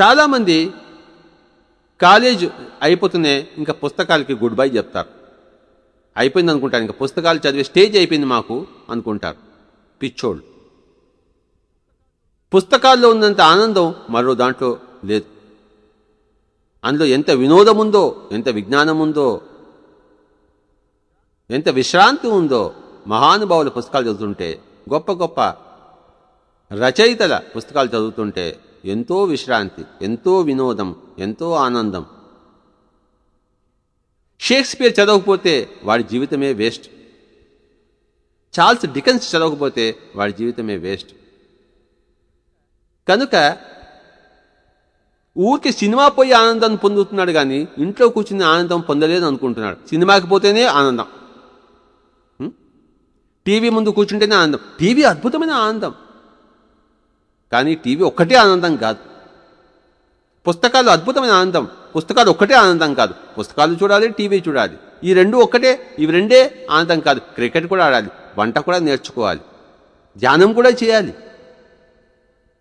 చాలామంది కాలేజ్ అయిపోతూనే ఇంకా పుస్తకాలకి good bye చెప్తారు. అయిపోయింది అనుకుంటారు ఇంకా పుస్తకాలు చదివే స్టేజ్ అయిపోయింది మాకు అనుకుంటారు. పిచ్చోళ్ళు. పుస్తకాల్లో ఉన్నంత ఆనందం మరో దాంట్లో లేదు. అందులో ఎంత వినోదం ఉందో ఎంత విజ్ఞానం ఉందో ఎంత విశ్రాంతి ఉందో మహానుభావుల పుస్తకాలు చదువుతుంటే గొప్ప గొప్ప రచయితల పుస్తకాలు చదువుతుంటే ఎంతో విశ్రాంతి ఎంతో వినోదం ఎంతో ఆనందం. షేక్స్పియర్ చదవకపోతే వాడి జీవితమే వేస్ట్. చార్ల్స్ డికెన్స్ చదవకపోతే వాడి జీవితమే వేస్ట్. కనుక ఊరికి సినిమా పోయి ఆనందాన్ని పొందుతున్నాడు కానీ ఇంట్లో కూర్చుని ఆనందం పొందలేదు అనుకుంటున్నాడు. సినిమాకి పోతేనే ఆనందం. టీవీ ముందు కూర్చుంటేనే ఆనందం. టీవీ అద్భుతమైన ఆనందం. కానీ టీవీ ఒక్కటే ఆనందం కాదు. పుస్తకాలు అద్భుతమైన ఆనందం. పుస్తకాలు ఒక్కటే ఆనందం కాదు. పుస్తకాలు చూడాలి టీవీ చూడాలి. ఈ రెండు ఒక్కటే ఇవి రెండే ఆనందం కాదు. క్రికెట్ కూడా ఆడాలి వంట కూడా నేర్చుకోవాలి ధ్యానం కూడా చేయాలి.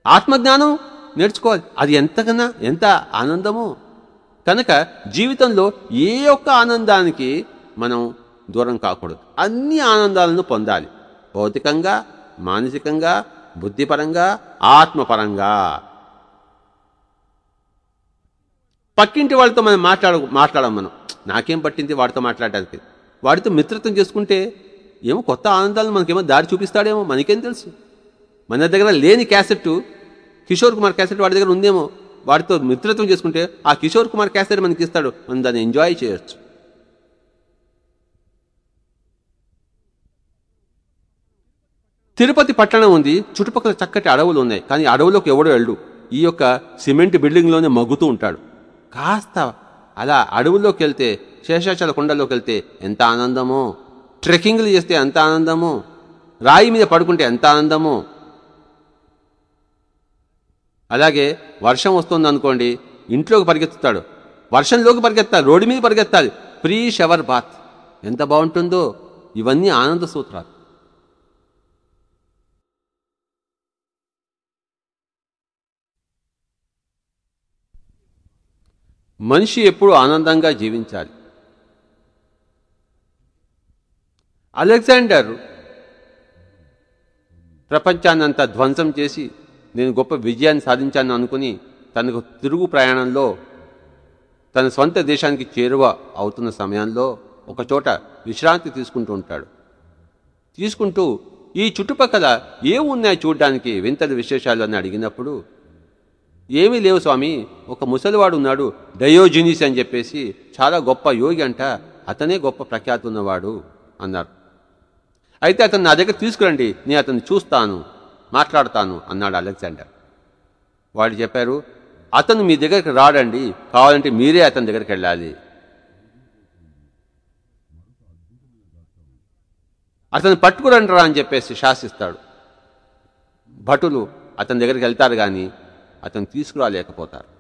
ఆత్మజ్ఞానం నేర్చుకోవాలి. అది ఎంతకన్నా ఎంత ఆనందమో. కనుక జీవితంలో ఏ ఒక్క ఆనందానికి మనం దూరం కాకూడదు. అన్ని ఆనందాలను పొందాలి. భౌతికంగా మానసికంగా బుద్ధిపరంగా ఆత్మపరంగా. పక్కింటి వాళ్ళతో మనం మాట్లాడ మాట్లాడం మనం. నాకేం పట్టింది వాడితో మాట్లాడడానికి వాడితో మిత్రత్వం చేసుకుంటే ఏమో కొత్త ఆనందాలు మనకేమో దారి చూపిస్తాడేమో మనకేం తెలుసు? మన దగ్గర లేని క్యాసెట్ కిషోర్ కుమార్ క్యాసెట్ వాడి దగ్గర ఉందేమో. వాడితో మిత్రత్వం చేసుకుంటే ఆ కిషోర్ కుమార్ క్యాసెట్ మనకి ఇస్తాడు మనం దాన్ని ఎంజాయ్ చేయొచ్చు. తిరుపతి పట్టణం ఉంది చుట్టుపక్కల చక్కటి అడవులు ఉన్నాయి కానీ అడవులోకి ఎవడో వెళ్ళడు. ఈ యొక్క సిమెంట్ బిల్డింగ్లోనే మగ్గుతూ ఉంటాడు. కాస్త అలా అడవుల్లోకి వెళ్తే శేషాచల కొండల్లోకి వెళ్తే ఎంత ఆనందమో. ట్రెక్కింగ్లు చేస్తే ఎంత ఆనందమో. రాయి మీద పడుకుంటే ఎంత ఆనందమో. అలాగే వర్షం వస్తుంది అనుకోండి ఇంట్లోకి పరిగెత్తుతాడు. వర్షంలోకి పరిగెత్తాలి రోడ్డు మీద పరిగెత్తాలి. Free shower bath. ఎంత బాగుంటుందో. ఇవన్నీ ఆనంద సూత్రాలు. మనిషి ఎప్పుడు ఆనందంగా జీవించాలి. అలెగ్జాండర్ ప్రపంచాన్నంతా ధ్వంసం చేసి నేను గొప్ప విజయాన్ని సాధించాను అనుకుని తనకు తిరుగు ప్రయాణంలో తన సొంత దేశానికి చేరువ అవుతున్న సమయంలో ఒకచోట విశ్రాంతి తీసుకుంటూ ఉంటాడు. తీసుకుంటూ ఈ చుట్టుపక్కల ఏమున్నాయి చూడడానికి వింతలు విశేషాలు అని అడిగినప్పుడు ఏమీ లేవు స్వామి. ఒక ముసలివాడు ఉన్నాడు డయోజినిస్ అని చెప్పేసి చాలా గొప్ప యోగి అంట అతనే గొప్ప ప్రఖ్యాతి ఉన్నవాడు అన్నారు. అయితే అతను నా దగ్గర తీసుకురండి నేను అతన్ని చూస్తాను మాట్లాడతాను అన్నాడు అలెగ్జాండర్. వాడు చెప్పారు అతను మీ దగ్గరికి రాడండి కావాలంటే మీరే అతని దగ్గరికి వెళ్ళాలి. అతను పట్టుకురండిరా అని చెప్పేసి శాసిస్తాడు. భటులు అతని దగ్గరికి వెళ్తారు కానీ అతను తీసుకురాలేకపోతారు.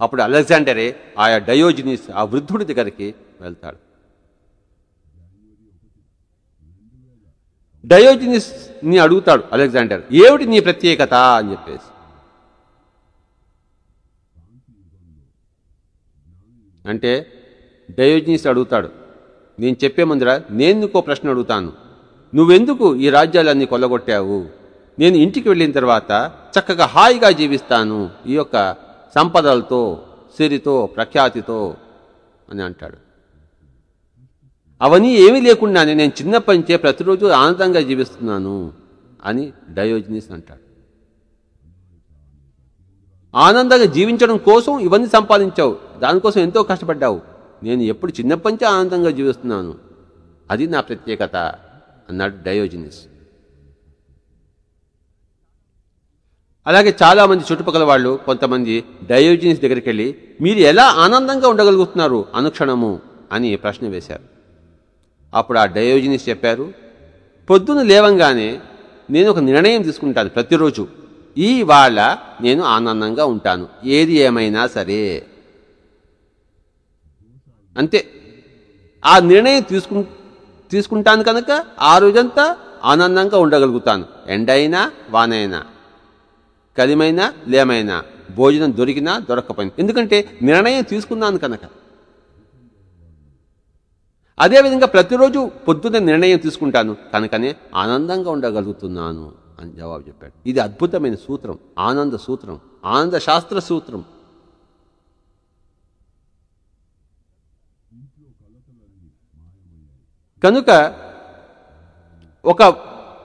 అప్పుడు అలెగ్జాండరే ఆయా డయోజినీస్ ఆ వృద్ధుడి దగ్గరికి వెళ్తాడు. డయోజినిస్ని అడుగుతాడు అలెగ్జాండర్ ఏమిటి నీ ప్రత్యేకత అని చెప్పేసి. అంటే డయోజినిస్ అడుగుతాడు నేను చెప్పే ముందర నేను నీకో ప్రశ్న అడుగుతాను. నువ్వెందుకు ఈ రాజ్యాలన్నీ కొల్లగొట్టావు? నేను ఇంటికి వెళ్ళిన తర్వాత చక్కగా హాయిగా జీవిస్తాను ఈ యొక్క సంపదలతో సిరితో ప్రఖ్యాతితో అని అంటాడు. అవన్నీ ఏమీ లేకుండానే నేను చిన్నప్పటి నుంచే ప్రతిరోజు ఆనందంగా జీవిస్తున్నాను అని డయోజనీస్ అంటాడు. ఆనందంగా జీవించడం కోసం ఇవన్నీ సంపాదించావు. దానికోసం ఎంతో కష్టపడ్డావు. నేను ఎప్పుడు చిన్నప్పటి నుంచే ఆనందంగా జీవిస్తున్నాను. అది నా ప్రత్యేకత అన్నాడు డయోజనీస్. అలాగే చాలామంది చుట్టుపక్కల వాళ్ళు కొంతమంది డయోజినిస్ దగ్గరికి వెళ్ళి మీరు ఎలా ఆనందంగా ఉండగలుగుతున్నారు అనుక్షణము? అని ప్రశ్న వేశారు. అప్పుడు ఆ డయోజినిస్ చెప్పారు పొద్దున లేవంగానే నేను ఒక నిర్ణయం తీసుకుంటాను ప్రతిరోజు. ఈ వాళ్ళ నేను ఆనందంగా ఉంటాను. ఏది ఏమైనా సరే. అంతే. ఆ నిర్ణయం తీసుకు తీసుకుంటాను కనుక ఆ రోజంతా ఆనందంగా ఉండగలుగుతాను. ఎండైనా వానైనా. కలిమైనా లేమైనా భోజనం దొరికినా దొరక్కపోయింది ఎందుకంటే నిర్ణయం తీసుకున్నాను కనుక. అదేవిధంగా ప్రతిరోజు పొద్దున్న నిర్ణయం తీసుకుంటాను. కనుకనే ఆనందంగా ఉండగలుగుతున్నాను అని జవాబు చెప్పాడు. ఇది అద్భుతమైన సూత్రం. ఆనంద సూత్రం. ఆనంద శాస్త్ర సూత్రం. కనుక ఒక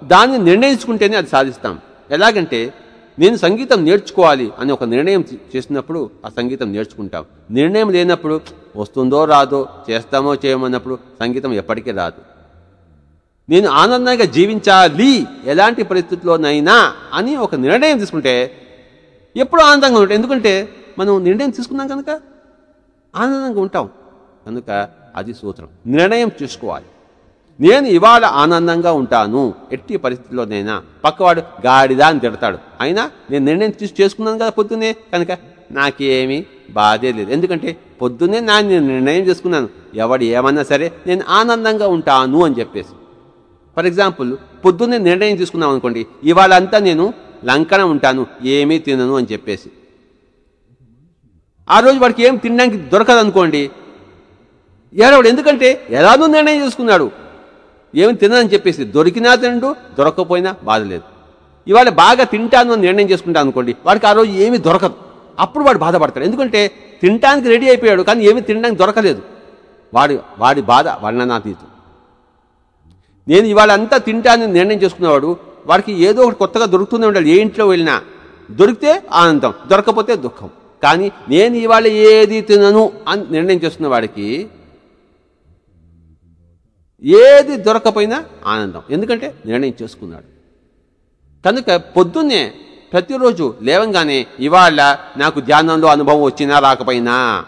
దాన్ని నిర్ణయించుకుంటేనే అది సాధిస్తాం. ఎలాగంటే నేను సంగీతం నేర్చుకోవాలి అని ఒక నిర్ణయం చేసినప్పుడు ఆ సంగీతం నేర్చుకుంటాం. నిర్ణయం లేనప్పుడు వస్తుందో రాదో చేస్తామో చేయమన్నప్పుడు సంగీతం ఎప్పటికీ రాదు. నేను ఆనందంగా జీవించాలి ఎలాంటి పరిస్థితుల్లోనైనా అని ఒక నిర్ణయం తీసుకుంటే ఎప్పుడు ఆనందంగా ఉంటాం. ఎందుకంటే మనం నిర్ణయం తీసుకున్నాం కనుక ఆనందంగా ఉంటాం. కనుక అది సూత్రం. నిర్ణయం చేసుకోవాలి నేను ఇవాళ ఆనందంగా ఉంటాను. ఎట్టి పరిస్థితిలోనైనా పక్కవాడు గాడిదా అని తిడతాడు. అయినా నేను నిర్ణయం తీసి చేసుకున్నాను కదా పొద్దున్నే కనుక నాకేమీ బాధే లేదు. ఎందుకంటే పొద్దున్నే నా నేను నిర్ణయం చేసుకున్నాను. ఎవడు ఏమన్నా సరే నేను ఆనందంగా ఉంటాను అని చెప్పేసి. ఫర్ ఎగ్జాంపుల్ పొద్దున్నే నిర్ణయం తీసుకున్నాం అనుకోండి ఇవాళ అంతా నేను లంకన ఉంటాను ఏమీ తినను అని చెప్పేసి. ఆ రోజు వాడికి ఏం తినడానికి దొరకదు అనుకోండి ఏడవాడు. ఎందుకంటే ఎలానో నిర్ణయం చేసుకున్నాడు. ఏమి తినని చెప్పేసి దొరికినా తిండు దొరకకపోయినా బాధ లేదు. ఇవాళ బాగా తింటాను అని నిర్ణయం చేసుకుంటాను అనుకోండి వాడికి ఆ రోజు ఏమీ దొరకదు. అప్పుడు వాడు బాధపడతాడు. ఎందుకంటే తినడానికి రెడీ అయిపోయాడు కానీ ఏమీ తినడానికి దొరకలేదు. వాడి వాడి బాధ వర్ణనాతీతం. నేను ఇవాళ అంతా తింటానని నిర్ణయం చేసుకున్నవాడు వాడికి ఏదో ఒకటి కొత్తగా దొరుకుతూనే ఉండాలి. ఏ ఇంట్లో వెళ్ళినా దొరికితే ఆనందం దొరకపోతే దుఃఖం. కానీ నేను ఇవాళ ఏది తినను అని నిర్ణయం చేసుకున్న వాడికి ఏది దొరకపోయినా ఆనందం. ఎందుకంటే నిర్ణయం చేసుకున్నాడు. కనుక పొద్దున్నే ప్రతిరోజు లేవంగానే ఇవాళ నాకు ధ్యానంలో అనుభవం వచ్చినా రాకపోయినా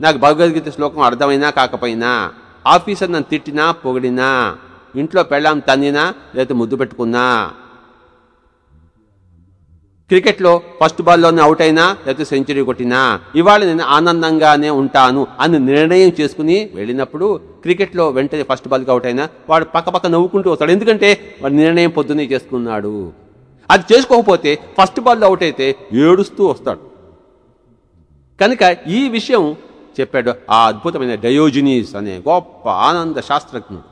నాకు భగవద్గీత శ్లోకం అర్థమైనా కాకపోయినా ఆఫీసర్ నన్ను తిట్టినా పొగిడినా ఇంట్లో పెళ్ళాం తన్నినా లేకపోతే ముద్దు పెట్టుకున్నా క్రికెట్లో ఫస్ట్ బాల్లోనే అవుట్ అయినా లేకపోతే సెంచరీ కొట్టినా ఇవాళ నేను ఆనందంగానే ఉంటాను అని నిర్ణయం చేసుకుని వెళ్ళినప్పుడు క్రికెట్లో వెంటనే ఫస్ట్ బాల్కి అవుట్ అయినా వాడు పక్కపక్క నవ్వుకుంటూ వస్తాడు. ఎందుకంటే వాడు నిర్ణయం పొద్దున్నే చేసుకున్నాడు. అది చేసుకోకపోతే ఫస్ట్ బాల్లో అవుట్ అయితే ఏడుస్తూ వస్తాడు. కనుక ఈ విషయం చెప్పాడు ఆ అద్భుతమైన డయోజినీస్ అనే గొప్ప ఆనంద శాస్త్రజ్ఞుడు.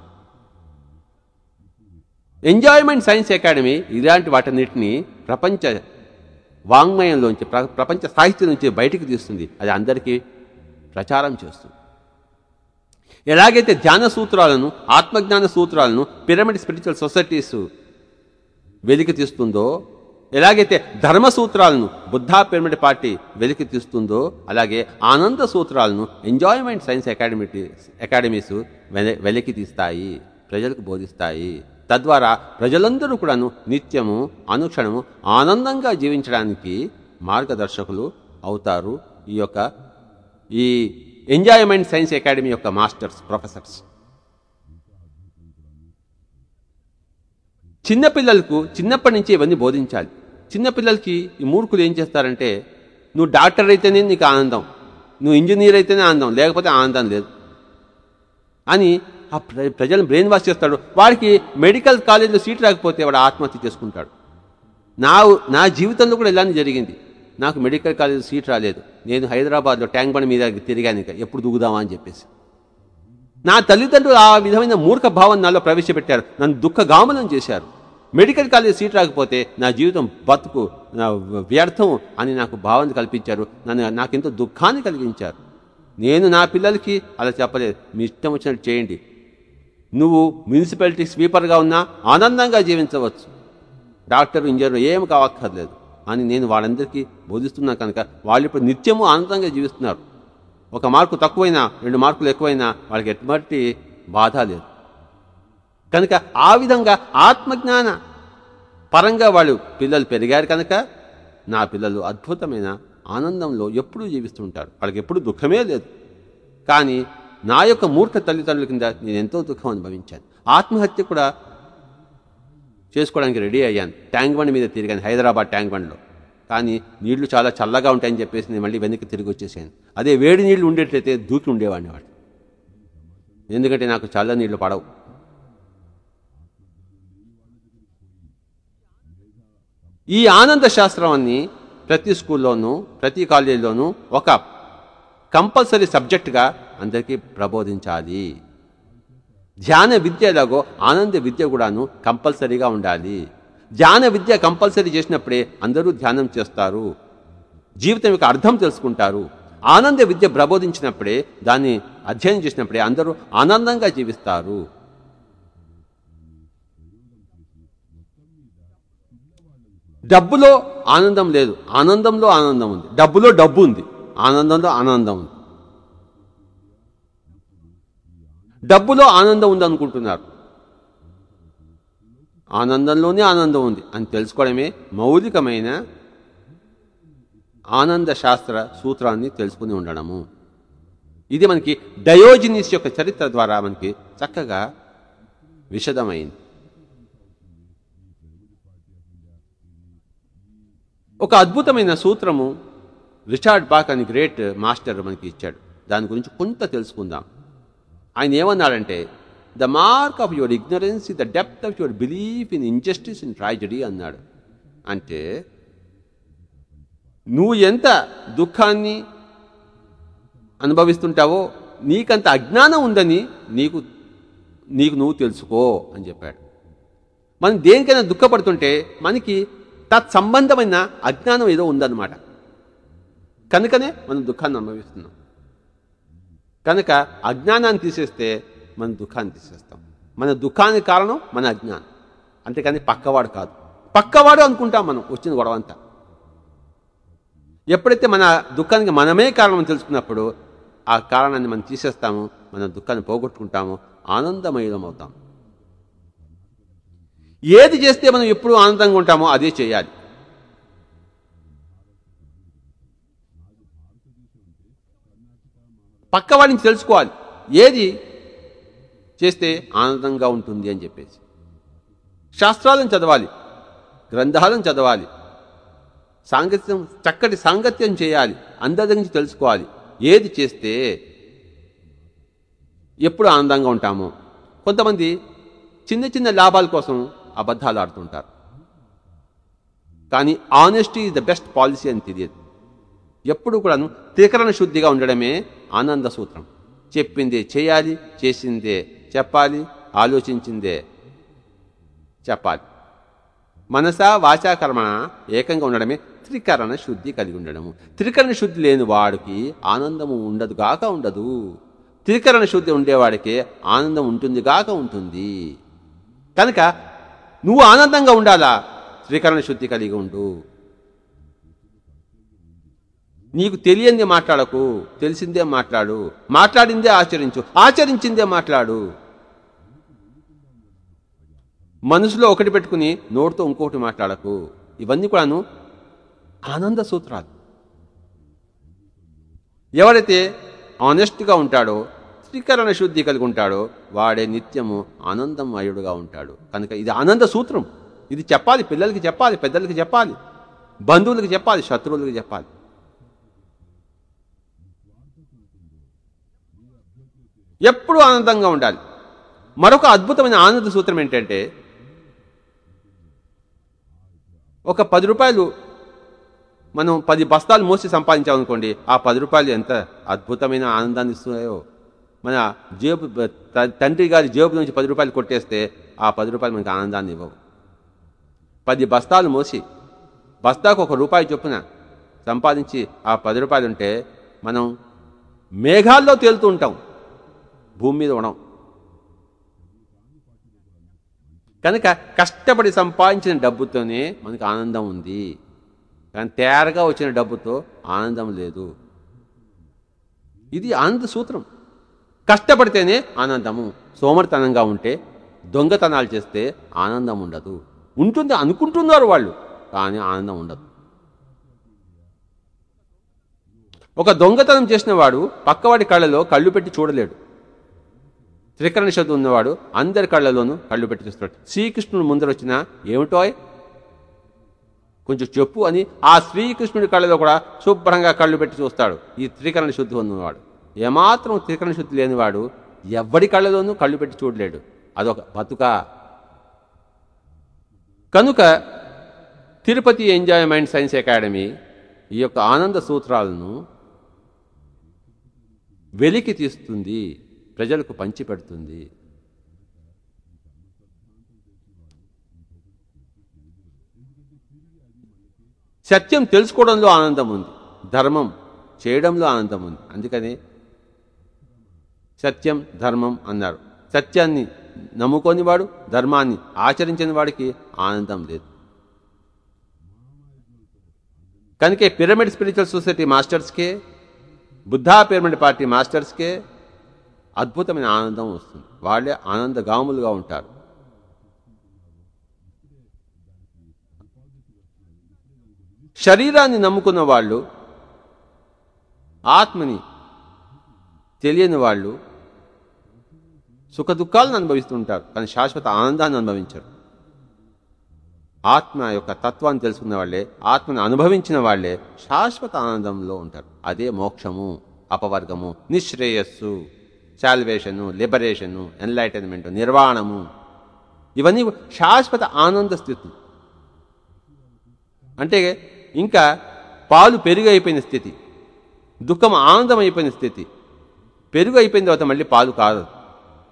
ఎంజాయ్మెంట్ సైన్స్ అకాడమీ ఇలాంటి వాటన్నిటిని ప్రపంచ వాంగ్మయంలోంచి ప్ర- ప్రపంచ సాహిత్యం నుంచి బయటికి తీస్తుంది. అది అందరికీ ప్రచారం చేస్తుంది. ఎలాగైతే ధ్యాన సూత్రాలను ఆత్మజ్ఞాన సూత్రాలను పిరమిడ్ స్పిరిచువల్ సొసైటీస్ వెలికి తీస్తుందో ఎలాగైతే ధర్మ సూత్రాలను బుద్ధా పిరమిడ్ పార్టీ వెలికి తీస్తుందో అలాగే ఆనంద సూత్రాలను ఎంజాయ్మెంట్ సైన్స్ అకాడమీ అకాడమీస్ వెలికి తీస్తాయి ప్రజలకు బోధిస్తాయి. తద్వారా ప్రజలందరూ కూడాను నిత్యము అనుక్షణము ఆనందంగా జీవించడానికి మార్గదర్శకులు అవుతారు. ఈ యొక్క ఈ ఎంజాయ్మెంట్ సైన్స్ అకాడమీ యొక్క మాస్టర్స్ ప్రొఫెసర్స్. చిన్నపిల్లలకు చిన్నప్పటి నుంచి ఇవన్నీ బోధించాలి. చిన్నపిల్లలకి ఈ మూర్ఖులు ఏం చేస్తారంటే నువ్వు డాక్టర్ అయితేనే నీకు ఆనందం. నువ్వు ఇంజనీర్ అయితేనే ఆనందం. లేకపోతే ఆనందం లేదు. అని ఆ ప్ర- ప్రజలను బ్రెయిన్ వాష్ చేస్తాడు. వాడికి మెడికల్ కాలేజీలో సీట్ రాకపోతే వాడు ఆత్మహత్య చేసుకుంటాడు. నా నా జీవితంలో కూడా ఇలానే జరిగింది. నాకు మెడికల్ కాలేజ్ సీట్ రాలేదు. నేను హైదరాబాద్లో ట్యాంక్ బండ్ మీద తిరిగాను ఇంకా. ఎప్పుడు దిగుదామా అని చెప్పేసి. నా తల్లిదండ్రులు ఆ విధమైన మూర్ఖ భావం నాలో ప్రవేశపెట్టారు. నన్ను దుఃఖగామనం చేశారు. మెడికల్ కాలేజ్ సీట్ రాకపోతే నా జీవితం బతుకు నా వ్యర్థం అని నాకు భావన కల్పించారు. నన్ను నాకెంతో దుఃఖాన్ని కలిగించారు. నేను నా పిల్లలకి అలా చెప్పలేదు. మీ ఇష్టం వచ్చినట్టు చేయండి. నువ్వు మున్సిపాలిటీ స్వీపర్గా ఉన్నా ఆనందంగా జీవించవచ్చు. డాక్టర్ ఇంజనీర్ ఏం కావక్కర్లేదు. అని నేను వాళ్ళందరికీ బోధిస్తున్నా కనుక వాళ్ళు ఇప్పుడు నిత్యము ఆనందంగా జీవిస్తున్నారు. ఒక మార్కు తక్కువైనా రెండు మార్కులు ఎక్కువైనా వాళ్ళకి ఎటువంటి బాధ లేదు. కనుక ఆ విధంగా ఆత్మజ్ఞాన పరంగా వాళ్ళు పిల్లలు పెరిగారు కనుక నా పిల్లలు అద్భుతమైన ఆనందంలో ఎప్పుడూ జీవిస్తుంటారు. వాళ్ళకి ఎప్పుడూ దుఃఖమే లేదు. కానీ నా యొక్క మూర్ఖ తల్లిదండ్రుల కింద నేను ఎంతో దుఃఖం అనుభవించాను. ఆత్మహత్య కూడా చేసుకోవడానికి రెడీ అయ్యాను. ట్యాంక్ బండ్ మీద తిరిగాను హైదరాబాద్ ట్యాంక్ బండ్లో. కానీ నీళ్ళు చాలా చల్లగా ఉంటాయని చెప్పేసి నేను మళ్ళీ వెనక్కి తిరిగి వచ్చేసాను. అదే వేడి నీళ్ళు ఉండేట్లయితే దూకి ఉండేవాడిని వాడు. ఎందుకంటే నాకు చల్ల నీళ్ళు పడవు. ఈ ఆనంద శాస్త్రాన్ని ప్రతి స్కూల్లోనూ ప్రతి కాలేజీలోనూ ఒక కంపల్సరీ సబ్జెక్టుగా అందరికీ ప్రబోధించాలి. ధ్యాన విద్య ఎలాగో ఆనంద విద్య కూడాను కంపల్సరీగా ఉండాలి. ధ్యాన విద్య కంపల్సరీ చేసినప్పుడే అందరూ ధ్యానం చేస్తారు. జీవితం యొక్క అర్థం తెలుసుకుంటారు. ఆనంద విద్య ప్రబోధించినప్పుడే దాన్ని అధ్యయనం చేసినప్పుడే అందరూ ఆనందంగా జీవిస్తారు. డబ్బులో ఆనందం లేదు. ఆనందంలో ఆనందం ఉంది. డబ్బులో డబ్బు ఉంది. ఆనందంలో ఆనందం ఉంది. డబ్బులో ఆనందం ఉందనుకుంటున్నారు. ఆనందంలోనే ఆనందం ఉంది. అని తెలుసుకోవడమే మౌలికమైన ఆనంద శాస్త్ర సూత్రాన్ని తెలుసుకుని ఉండడము. ఇది మనకి డయోజినిస్ యొక్క చరిత్ర ద్వారా మనకి చక్కగా విషదమైంది ఒక అద్భుతమైన సూత్రము రిచార్డ్ బాక్ అని గ్రేట్ మాస్టర్ మనకి ఇచ్చాడు. దాని గురించి కొంత తెలుసుకుందాం. ఆయన ఏమన్నాడంటే the mark of your ignorance the depth of your belief in injustice in tragedy అన్నాడు. అంటే నువ్వు ఎంత దుఃఖాన్ని అనుభవిస్తుంటావో నీకంత అజ్ఞానం ఉందని నీకు నీకు నువ్వు తెలుసుకో అని చెప్పాడు. మనం దేనికైనా దుఃఖపడుతుంటే మనకి తత్సంబంధమైన అజ్ఞానం ఏదో ఉందన్నమాట. కనుకనే మనం దుఃఖాన్ని అనుభవిస్తున్నాం. కనుక అజ్ఞానాన్ని తీసేస్తే మన దుఃఖాన్ని తీసేస్తాం. మన దుఃఖానికి కారణం మన అజ్ఞానం. అంతేకాని పక్కవాడు కాదు. పక్కవాడు అనుకుంటాం మనం వచ్చిన గొడవ అంతా ఎప్పుడైతే మన దుఃఖానికి మనమే కారణం తెలుసుకున్నప్పుడు ఆ కారణాన్ని మనం తీసేస్తాము మన దుఃఖాన్ని పోగొట్టుకుంటాము ఆనందమయం అవుతాం. ఏది చేస్తే మనం ఎప్పుడు ఆనందంగా ఉంటామో అదే చేయాలి. పక్కవాడిని తెలుసుకోవాలి. ఏది చేస్తే ఆనందంగా ఉంటుంది అని చెప్పేసి. శాస్త్రాలను చదవాలి. గ్రంథాలను చదవాలి. సాంగత్యం చక్కటి సాంగత్యం చేయాలి. అందరి నుంచి తెలుసుకోవాలి. ఏది చేస్తే ఎప్పుడు ఆనందంగా ఉంటామో. కొంతమంది చిన్న చిన్న లాభాల కోసం అబద్ధాలు ఆడుతుంటారు. కానీ honesty is the best policy అని తెలియదు. ఎప్పుడు కూడాను త్రికరణ శుద్ధిగా ఉండడమే ఆనంద సూత్రం. చెప్పిందే చేయాలి చేసిందే చెప్పాలి ఆలోచించిందే చెప్పాలి. మనస వాచాకర్మణ ఏకంగా ఉండడమే త్రికరణ శుద్ధి కలిగి ఉండడము. త్రికరణ శుద్ధి లేని వాడికి ఆనందము ఉండదు గాక ఉండదు. త్రికరణ శుద్ధి ఉండేవాడికి ఆనందం ఉంటుంది గాక ఉంటుంది. కనుక నువ్వు ఆనందంగా ఉండాలా? త్రికరణ శుద్ధి కలిగి ఉండు. నీకు తెలియంది మాట్లాడకు తెలిసిందే మాట్లాడు. మాట్లాడిందే ఆచరించు ఆచరించిందే మాట్లాడు. మనసులో ఒకటి పెట్టుకుని నోటితో ఇంకొకటి మాట్లాడకు. ఇవన్నీ కూడాను ఆనంద సూత్రాలు. ఎవరైతే ఆనెస్ట్గా ఉంటాడో త్రికరణ శుద్ధి కలిగి ఉంటాడో వాడే నిత్యము ఆనందమయుడుగా ఉంటాడు. కనుక ఇది ఆనంద సూత్రం. ఇది చెప్పాలి పిల్లలకి చెప్పాలి పెద్దలకి చెప్పాలి బంధువులకి చెప్పాలి శత్రువులకి చెప్పాలి. ఎప్పుడూ ఆనందంగా ఉండాలి. మరొక అద్భుతమైన ఆనంద సూత్రం ఏంటంటే ఒక పది రూపాయలు మనం పది బస్తాలు మోసి సంపాదించామనుకోండి ఆ పది రూపాయలు ఎంత అద్భుతమైన ఆనందాన్ని ఇస్తున్నాయో. మన జేబు త- తండ్రి గారి జేబు నుంచి పది రూపాయలు కొట్టేస్తే ఆ పది రూపాయలు మనకి ఆనందాన్ని ఇవ్వవు. పది బస్తాలు మోసి బస్తాకు ఒక రూపాయి చొప్పున సంపాదించి ఆ పది రూపాయలు ఉంటే మనం మేఘాల్లో తేలుతూ ఉంటాం. భూమి మీద ఉండం. కనుక కష్టపడి సంపాదించిన డబ్బుతోనే మనకు ఆనందం ఉంది. కానీ తేరగా వచ్చిన డబ్బుతో ఆనందం లేదు. ఇది ఆనంద సూత్రం. కష్టపడితేనే ఆనందము. సోమరితనంగా ఉంటే దొంగతనాలు చేస్తే ఆనందం ఉండదు. ఉంటుంది అనుకుంటున్నారు వాళ్ళు కానీ ఆనందం ఉండదు. ఒక దొంగతనం చేసిన వాడు పక్కవాడి కళ్ళలో కళ్ళు పెట్టి చూడలేడు. త్రికరణ శబ్దం ఉన్నవాడు అందరి కళ్ళలోనూ కళ్ళు పెట్టి చూస్తున్నాడు. శ్రీకృష్ణుడు ముందర వచ్చిన ఏమిటో కొంచెం చెప్పు అని ఆ శ్రీకృష్ణుడి కళ్ళలో కూడా శుభ్రంగా కళ్ళు పెట్టి చూస్తాడు. ఈ త్రికరణ శుద్ధి ఉన్నవాడు. ఏమాత్రం త్రికరణ శుద్ధి లేనివాడు ఎవ్వడి కళ్ళలోనూ కళ్ళు పెట్టి చూడలేడు. అదొక బతుక. కనుక తిరుపతి ఎంజాయ్మెంట్ సైన్స్ అకాడమీ ఈ యొక్క ఆనంద సూత్రాలను వెలికి తీస్తుంది. ప్రజలకు పంచిపెడుతుంది సత్యం తెలుసుకోవడంలో ఆనందం ఉంది. ధర్మం చేయడంలో ఆనందం ఉంది. అందుకని సత్యం ధర్మం అన్నారు. సత్యాన్ని నమ్ముకొని వాడు ధర్మాన్ని ఆచరించిన వాడికి ఆనందం లేదు. కనుక పిరమిడ్ స్పిరిచువల్ సొసైటీ మాస్టర్స్కే బుద్ధా పిరమిడ్ పార్టీ మాస్టర్స్కే అద్భుతమైన ఆనందం వస్తుంది. వాళ్ళే ఆనందగాములుగా ఉంటారు. శరీరాన్ని నమ్ముకున్న వాళ్ళు ఆత్మని తెలియని వాళ్ళు సుఖ దుఃఖాలను అనుభవిస్తుంటారు కానీ శాశ్వత ఆనందాన్ని అనుభవించరు. ఆత్మ యొక్క తత్వాన్ని తెలుసుకున్న వాళ్ళే ఆత్మను అనుభవించిన వాళ్ళే శాశ్వత ఆనందంలో ఉంటారు. అదే మోక్షము అపవర్గము నిశ్రేయస్సు. శాల్వేషను లిబరేషను ఎన్లైటన్మెంట్ నిర్వాణము ఇవన్నీ శాశ్వత ఆనంద స్థితి. అంటే ఇంకా పాలు పెరుగు అయిపోయిన స్థితి. దుఃఖం ఆనందం అయిపోయిన స్థితి. పెరుగు అయిపోయిన తర్వాత మళ్ళీ పాలు కాదు.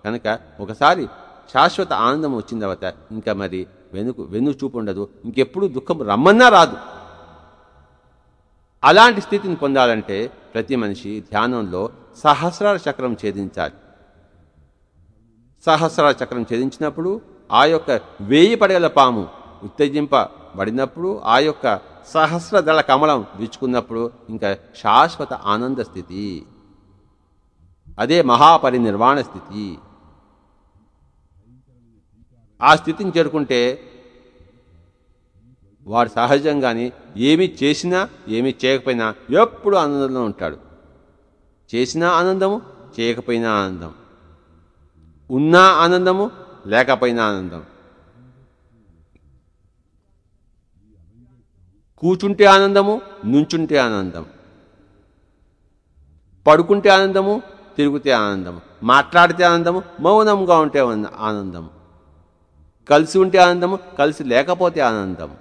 కనుక ఒకసారి శాశ్వత ఆనందం వచ్చిన తర్వాత ఇంకా మరి వెనుక వెన్ను చూపు ఉండదు. ఇంకెప్పుడు దుఃఖం రమ్మన్నా రాదు. అలాంటి స్థితిని పొందాలంటే ప్రతి మనిషి ధ్యానంలో సహస్రార చక్రం ఛేదించాలి. సహస్రార చక్రం ఛేదించినప్పుడు ఆ యొక్క వేయి పడగల పాము ఉత్తేజింపబడినప్పుడు ఆ యొక్క సహస్రదళ కమలం విచ్చుకున్నప్పుడు ఇంకా శాశ్వత ఆనంద స్థితి. అదే మహాపరినిర్వాణ స్థితి. ఆ స్థితిని చేరుకుంటే వాడు సహజంగానే ఏమి చేసినా ఏమి చేయకపోయినా ఎప్పుడు ఆనందంలో ఉంటాడు. చేసినా ఆనందము చేయకపోయినా ఆనందం. ఉన్నా ఆనందము లేకపోయినా ఆనందం. కూచుంటే ఆనందము నుంచుంటే ఆనందం. పడుకుంటే ఆనందము తిరుగుతే ఆనందము. మాట్లాడితే ఆనందము మౌనంగా ఉంటే ఆనందము. కలిసి ఉంటే ఆనందము కలిసి లేకపోతే ఆనందం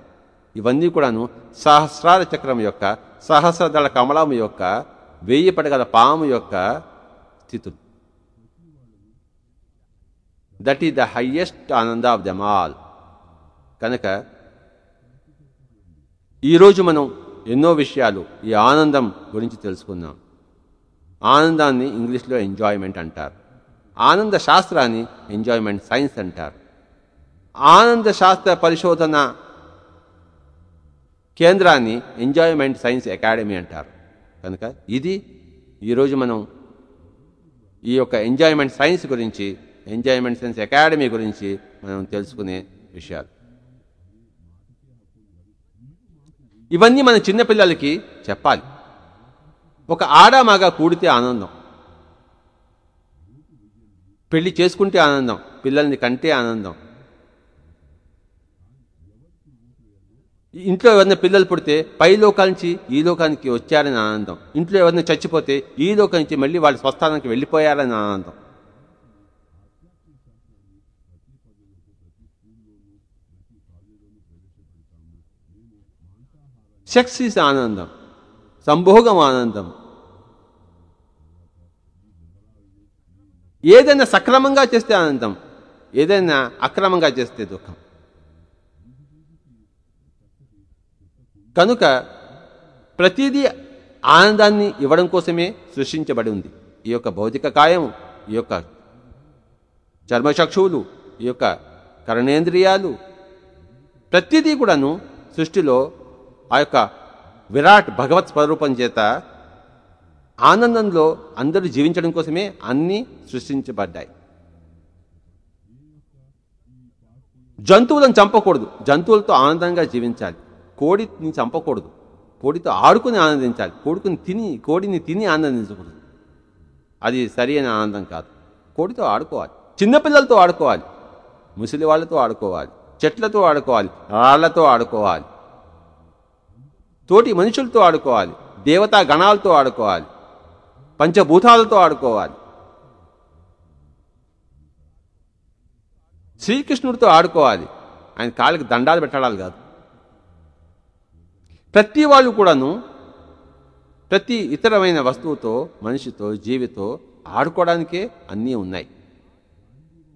ఇవన్నీ కూడాను సహస్రాల చక్రం యొక్క సహస్రదళ కమలం యొక్క వెయ్యి పడగల పాము యొక్క స్థితులు. దట్ ఈస్ ద హయ్యెస్ట్ ఆనంద ఆఫ్ దెమ్ ఆల్ కనుక ఈరోజు మనం ఎన్నో విషయాలు ఈ ఆనందం గురించి తెలుసుకున్నాం ఆనందాన్ని ఇంగ్లీష్లో ఎంజాయ్మెంట్ అంటారు. ఆనంద శాస్త్రాన్ని ఎంజాయ్మెంట్ సైన్స్ అంటారు. ఆనంద శాస్త్ర పరిశోధన కేంద్రాన్ని ఎంజాయ్మెంట్ సైన్స్ అకాడమీ అంటారు. కనుక ఇది ఈరోజు మనం ఈ యొక్క ఎంజాయ్మెంట్ సైన్స్ గురించి ఎంజాయ్మెంట్ సైన్స్ అకాడమీ గురించి మనం తెలుసుకునే విషయాలు. ఇవన్నీ మన చిన్నపిల్లలకి చెప్పాలి. ఒక ఆడ మగ కూడితే ఆనందం. పెళ్ళి చేసుకుంటే ఆనందం పిల్లల్ని కంటే ఆనందం. ఇంట్లో ఎవరైనా పిల్లలు పుడితే పై లోకాల నుంచి ఈ లోకానికి వచ్చారని ఆనందం. ఇంట్లో ఎవరైనా చచ్చిపోతే ఈ లోకం నుంచి మళ్ళీ వాళ్ళ స్వస్థానానికి వెళ్ళిపోయారని ఆనందం. సెక్స్ ఈజ్ ఆనందం. సంభోగం ఆనందం. ఏదైనా సక్రమంగా చేస్తే ఆనందం. ఏదైనా అక్రమంగా చేస్తే దుఃఖం. కనుక ప్రతిదీ ఆనందాన్ని ఇవ్వడం కోసమే సృష్టించబడి ఉంది. ఈ యొక్క భౌతిక కాయం ఈ యొక్క చర్మచక్షువులు ఈ యొక్క కరణేంద్రియాలు ప్రతిదీ కూడాను సృష్టిలో ఆ యొక్క విరాట్ భగవత్ స్వరూపం చేత ఆనందంలో అందరూ జీవించడం కోసమే అన్నీ సృష్టించబడ్డాయి. జంతువులను చంపకూడదు. జంతువులతో ఆనందంగా జీవించాలి. కోడిని చంపకూడదు. కోడితో ఆడుకుని ఆనందించాలి. కోడుకుని తిని కోడిని తిని ఆనందించకూడదు. అది సరి అయిన ఆనందం కాదు. కోడితో ఆడుకోవాలి. చిన్నపిల్లలతో ఆడుకోవాలి. ముసలి వాళ్ళతో ఆడుకోవాలి. చెట్లతో ఆడుకోవాలి. రాళ్ళతో ఆడుకోవాలి. తోటి మనుషులతో ఆడుకోవాలి. దేవతా గణాలతో ఆడుకోవాలి. పంచభూతాలతో ఆడుకోవాలి. శ్రీకృష్ణుడితో ఆడుకోవాలి. ఆయన కాళ్ళకి దండాలు పెట్టడాలు కాదు. ప్రతి వాళ్ళు కూడాను ప్రతి ఇతరమైన వస్తువుతో మనిషితో జీవితో ఆడుకోవడానికే అన్నీ ఉన్నాయి.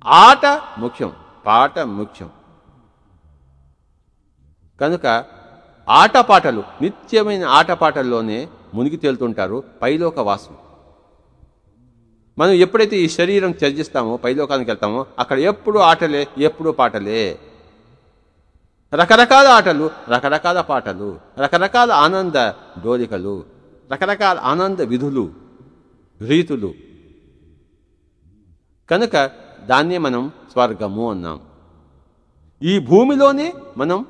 ఆట ముఖ్యం పాట ముఖ్యం. కనుక ఆటపాటలు నిత్యమైన ఆటపాటల్లోనే మునిగి తేలుతుంటారు పైలోక వాసు మనం ఎప్పుడైతే ఈ శరీరం త్యజిస్తామో పైలోకానికి వెళ్తామో అక్కడ ఎప్పుడు ఆటలే ఎప్పుడు పాటలే. రకరకాల ఆటలు రకరకాల పాటలు రకరకాల ఆనంద డోలికలు రకరకాల ఆనంద విధులు రీతులు. కనుక దాన్నే మనం స్వర్గము అన్నాం. ఈ భూమిలోనే మనం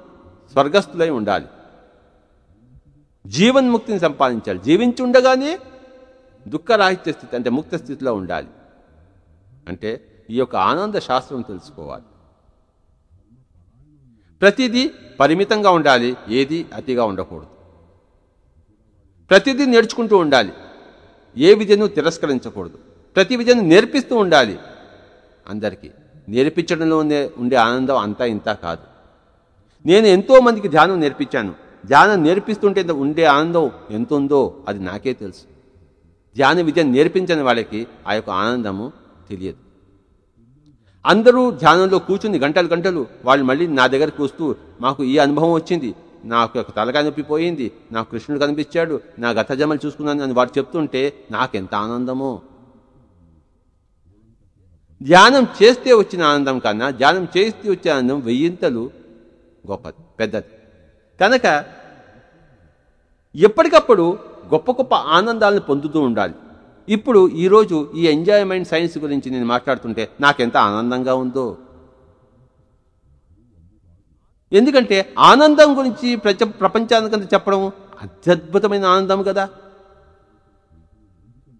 స్వర్గస్థులై ఉండాలి. జీవన్ముక్తిని సంపాదించాలి. జీవించి ఉండగానే దుఃఖరాహిత్య స్థితి అంటే ముక్త స్థితిలో ఉండాలి. అంటే ఈ యొక్క ఆనంద శాస్త్రం తెలుసుకోవాలి. ప్రతిదీ పరిమితంగా ఉండాలి ఏది అతిగా ఉండకూడదు. ప్రతిదీ నేర్చుకుంటూ ఉండాలి ఏ విద్యను తిరస్కరించకూడదు. ప్రతి విద్యను నేర్పిస్తూ ఉండాలి. అందరికీ నేర్పించడంలో ఉండే ఆనందం అంతా ఇంత కాదు. నేను ఎంతోమందికి ధ్యానం నేర్పించాను. ధ్యానం నేర్పిస్తుంటే ఉండే ఆనందం ఎంత ఉందో అది నాకే తెలుసు. ధ్యాన విద్య నేర్పించని వాళ్ళకి ఆ యొక్క ఆనందము తెలియదు. అందరూ ధ్యానంలో కూర్చుని గంటలు గంటలు వాళ్ళు మళ్ళీ నా దగ్గరకు వస్తూ మాకు ఈ అనుభవం వచ్చింది. నాకు యొక్క తలకాయ నొప్పి పోయింది. నాకు కృష్ణుడు కనిపించాడు. నా గత జమలు చూసుకున్నాను అని వాడు చెప్తుంటే నాకెంత ఆనందమో. ధ్యానం చేస్తే వచ్చిన ఆనందం కన్నా ధ్యానం చేస్తే వచ్చే ఆనందం వెయ్యింతలు గొప్పది పెద్దది. కనుక ఎప్పటికప్పుడు గొప్ప గొప్ప ఆనందాలను పొందుతూ ఉండాలి. ఇప్పుడు ఈరోజు ఈ ఎంజాయ్మెంట్ సైన్స్ గురించి నేను మాట్లాడుతుంటే నాకెంత ఆనందంగా ఉందో. ఎందుకంటే ఆనందం గురించి ప్రచ ప్రపంచానికంత చెప్పడం అత్యద్భుతమైన ఆనందం కదా.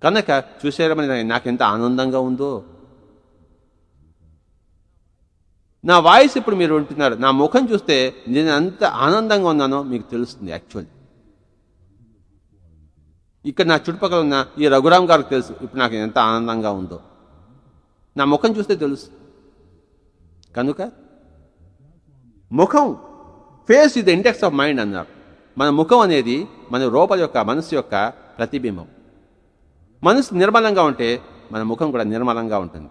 కనుక చూసేరమని నాకెంత ఆనందంగా ఉందో. నా వాయిస్ ఇప్పుడు మీరు వింటున్నారు. నా ముఖం చూస్తే నేను ఎంత ఆనందంగా ఉన్నానో మీకు తెలుస్తుంది యాక్చువల్లీ ఇక్కడ నా చుట్టుపక్కల ఉన్న ఈ రఘురామ్ గారికి తెలుసు. ఇప్పుడు నాకు ఎంత ఆనందంగా ఉందో. నా ముఖం చూస్తే తెలుసు. కనుక ముఖం ఫేస్ ఇది ఇండెక్స్ ఆఫ్ మైండ్ అన్నారు. మన ముఖం అనేది మన రూప యొక్క మనసు యొక్క ప్రతిబింబం. మనసు నిర్మలంగా ఉంటే మన ముఖం కూడా నిర్మలంగా ఉంటుంది.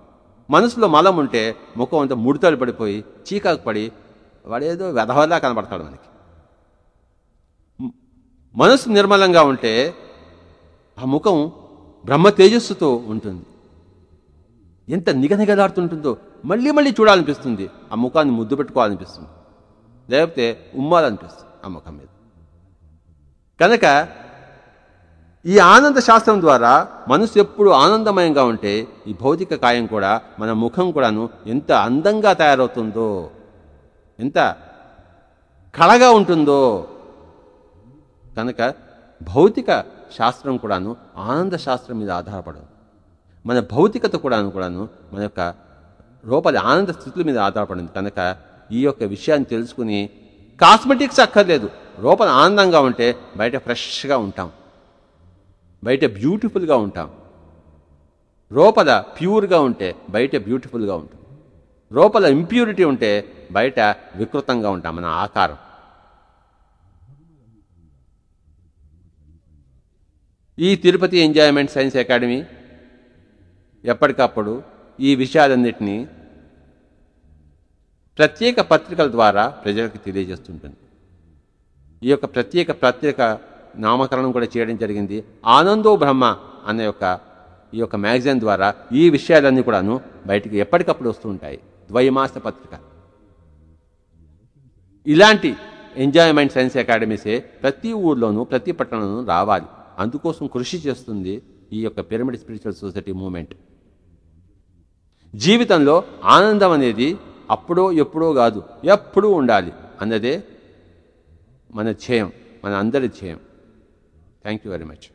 మనసులో మలం ఉంటే ముఖం అంతా ముడితలు పడిపోయి చీకాకు పడి వాడేదో వెధవలా కనబడతాడు మనకి. మనసు నిర్మలంగా ఉంటే ఆ ముఖం బ్రహ్మ తేజస్సుతో ఉంటుంది. ఎంత నిగనిగలాడుతుంటుందో మళ్ళీ మళ్ళీ చూడాలనిపిస్తుంది. ఆ ముఖాన్ని ముద్దు పెట్టుకోవాలనిపిస్తుంది. లేకపోతే ఉమ్మాలనిపిస్తుంది ఆ ముఖం మీద. కనుక ఈ ఆనంద శాస్త్రం ద్వారా మనసు ఎప్పుడు ఆనందమయంగా ఉంటే ఈ భౌతిక కాయం కూడా మన ముఖం కూడాను ఎంత అందంగా తయారవుతుందో ఎంత కళగా ఉంటుందో కనుక భౌతిక శాస్త్రం కూడాను ఆనంద శాస్త్రం మీద ఆధారపడదు. మన భౌతికత కూడాను కూడాను మన యొక్క రూపాలి ఆనంద స్థితుల మీద ఆధారపడింది కనుక ఈ యొక్క విషయాన్ని తెలుసుకుని కాస్మెటిక్స్ అక్కర్లేదు. రూపల ఆనందంగా ఉంటే బయట ఫ్రెష్గా ఉంటాం. బయట బ్యూటిఫుల్గా ఉంటాం. లోపల ప్యూర్గా ఉంటే బయట బ్యూటిఫుల్గా ఉంటాం. లోపల ఇంప్యూరిటీ ఉంటే బయట వికృతంగా ఉంటాం మన ఆకారం. ఈ తిరుపతి ఎంజాయ్మెంట్ సైన్స్ అకాడమీ ఎప్పటికప్పుడు ఈ విషయాలన్నింటినీ ప్రత్యేక పత్రికల ద్వారా ప్రజలకు తెలియజేస్తుంటుంది. ఈ యొక్క ప్రత్యేక పత్రిక నామకరణం కూడా చేయడం జరిగింది. ఆనందో బ్రహ్మ అనే యొక్క ఈ యొక్క మ్యాగజైన్ ద్వారా ఈ విషయాలన్నీ కూడాను బయటికి ఎప్పటికప్పుడు వస్తూ ఉంటాయి. ద్వైమాస పత్రిక. ఇలాంటి ఎంజాయ్మెంట్ సైన్స్ అకాడమీసే ప్రతి ఊర్లోనూ ప్రతి పట్టణంలోనూ రావాలి. అందుకోసం కృషి చేస్తుంది ఈ యొక్క పిరమిడ్ స్పిరిచువల్ సొసైటీ మూమెంట్ జీవితంలో ఆనందం అనేది అప్పుడో ఎప్పుడో కాదు ఎప్పుడూ ఉండాలి అన్నదే మన ధ్యేయం మన అందరి ధ్యేయం. Thank you very much